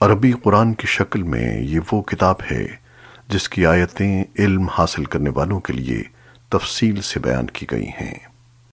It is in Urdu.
عربی قرآن کی شکل میں یہ وہ کتاب ہے جس کی آیتیں علم حاصل کرنے والوں کے لیے تفصیل سے بیان کی گئی ہیں۔